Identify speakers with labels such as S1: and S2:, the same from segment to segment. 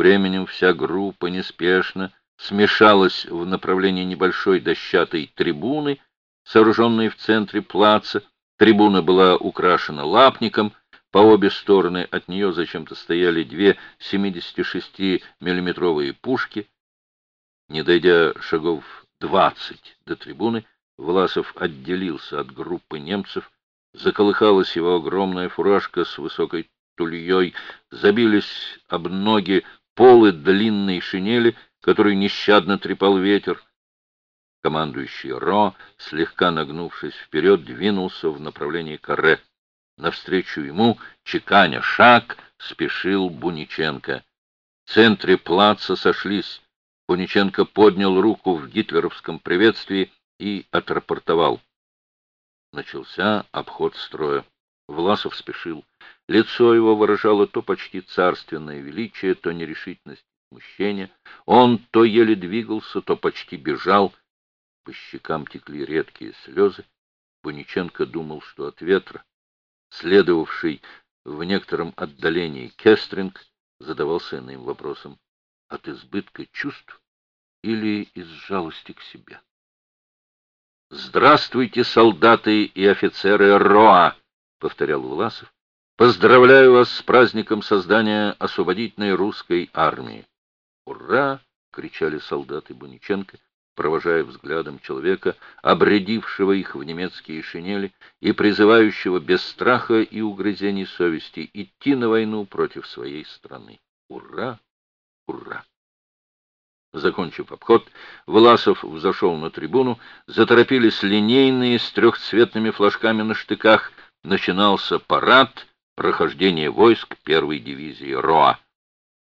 S1: временем вся группа неспешно смешалась в направлении небольшой дощатой трибуны, сооруженной в центре плаца. Трибуна была украшена лапником, по обе стороны от нее зачем-то стояли две 76-миллиметровые пушки. Не дойдя шагов 20 до трибуны, Власов отделился от группы немцев, заколыхалась его огромная фуражка с высокой тульей, забились об ноги полы длинной шинели, которую нещадно трепал ветер. Командующий Ро, слегка нагнувшись вперед, двинулся в направлении каре. Навстречу ему, чеканя шаг, спешил Буниченко. В центре плаца сошлись. Буниченко поднял руку в гитлеровском приветствии и отрапортовал. Начался обход строя. Власов спешил. Лицо его выражало то почти царственное величие, то нерешительность смущение. Он то еле двигался, то почти бежал. По щекам текли редкие слезы. Буниченко думал, что от ветра, следовавший в некотором отдалении Кестринг, задавался иным вопросом. От избытка чувств или из жалости к себе? «Здравствуйте, солдаты и офицеры РОА!» — повторял Власов. «Поздравляю вас с праздником создания освободительной русской армии!» «Ура!» — кричали солдаты Буниченко, провожая взглядом человека, обрядившего их в немецкие шинели и призывающего без страха и угрызений совести идти на войну против своей страны. «Ура! Ура!» Закончив обход, Власов взошел на трибуну, заторопились линейные с трехцветными флажками на штыках, начинался парад прохождения войск первой дивизии РОА.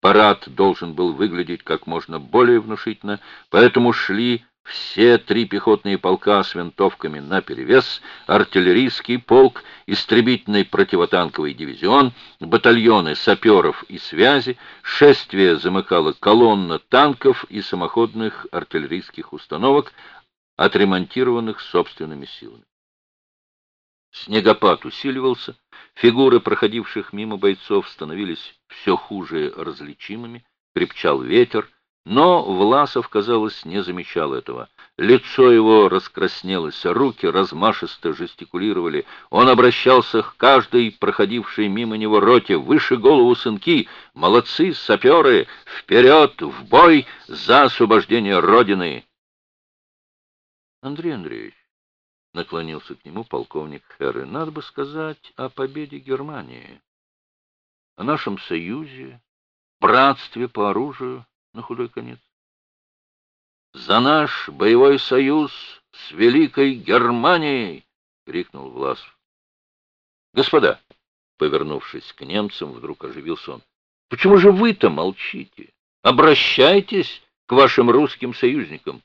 S1: Парад должен был выглядеть как можно более внушительно, поэтому шли все три пехотные полка с винтовками наперевес, артиллерийский полк, истребительный противотанковый дивизион, батальоны саперов и связи, шествие замыкала колонна танков и самоходных артиллерийских установок, отремонтированных собственными силами. Снегопад усиливался, фигуры проходивших мимо бойцов становились все хуже различимыми, крепчал ветер, но Власов, казалось, не замечал этого. Лицо его раскраснелось, руки размашисто жестикулировали. Он обращался к каждой проходившей мимо него роте. Выше голову сынки! Молодцы, саперы! Вперед, в бой за освобождение Родины! Андрей Андреевич, наклонился к нему полковник Херы, надо бы сказать о победе Германии, о нашем союзе, братстве по оружию на худой конец. «За наш боевой союз с Великой Германией!» — крикнул Власов. «Господа!» — повернувшись к немцам, вдруг оживился он. «Почему же вы-то молчите? Обращайтесь к вашим русским союзникам.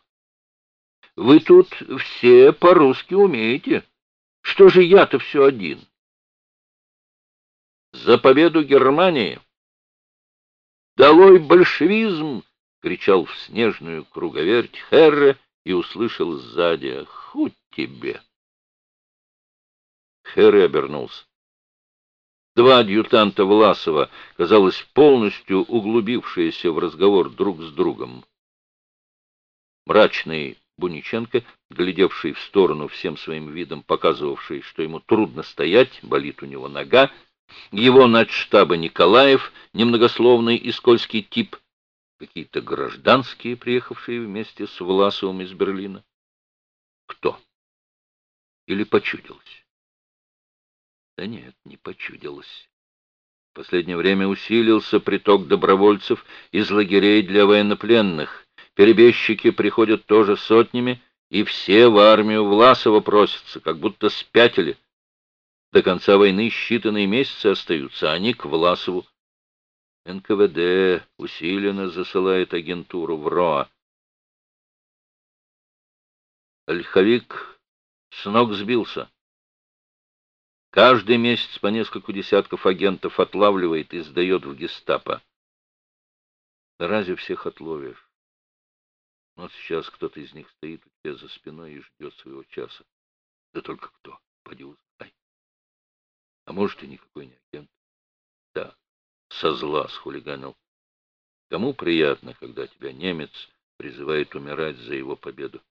S1: Вы тут все по-русски умеете. Что же я-то все один?» «За победу Германии!» «Долой большевизм!» — кричал в снежную круговерть Херре и услышал сзади «Хуть тебе!». Херре обернулся. Два адъютанта Власова, казалось, полностью углубившиеся в разговор друг с другом. Мрачный Буниченко, глядевший в сторону всем своим видом, показывавший, что ему трудно стоять, болит у него нога, его начштаба Николаев, немногословный и скользкий тип, какие-то гражданские, приехавшие вместе с Власовым из Берлина. Кто? Или почудилось? Да нет, не почудилось. В последнее время усилился приток добровольцев из лагерей для военнопленных. Перебежчики приходят тоже сотнями, и все в армию Власова просятся, как будто спятили. До конца войны считанные месяцы остаются, а они к Власову. НКВД усиленно засылает агентуру в РОА. Ольховик с ног сбился. Каждый месяц по несколько десятков агентов отлавливает и сдает в гестапо. разве всех отловишь? Вот сейчас кто-то из них стоит у тебя за спиной и ждет своего часа. Да только кто? Поди узнай. А может, и никакой не агент. Да, со зла схулиганил. Кому приятно, когда тебя немец призывает умирать за его победу?